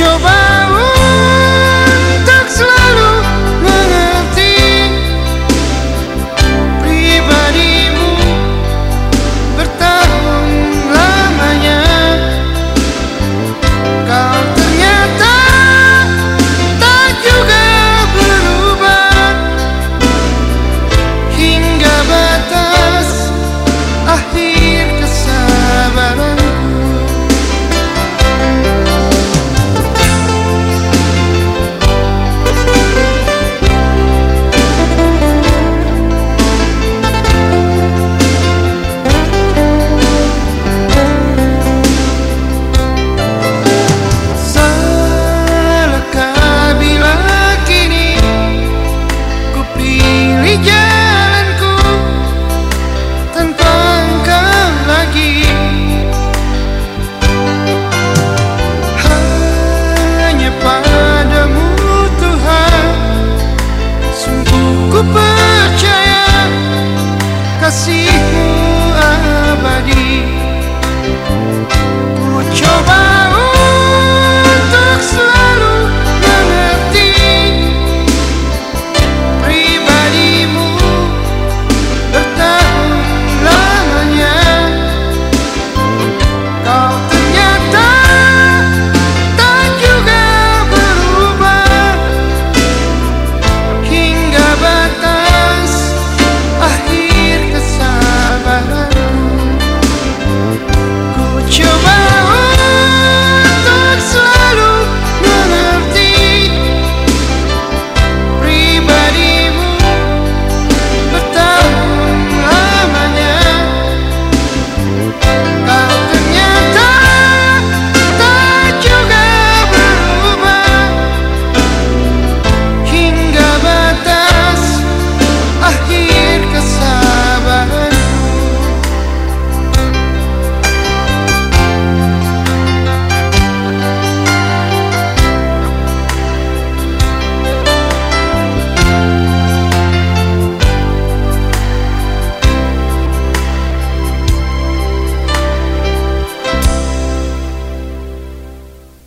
your eyes assim.